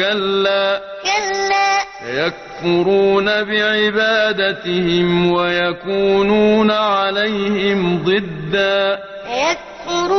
كلا. كلا. يكفرون بعبادتهم ويكونون عليهم ضدا. يكفرون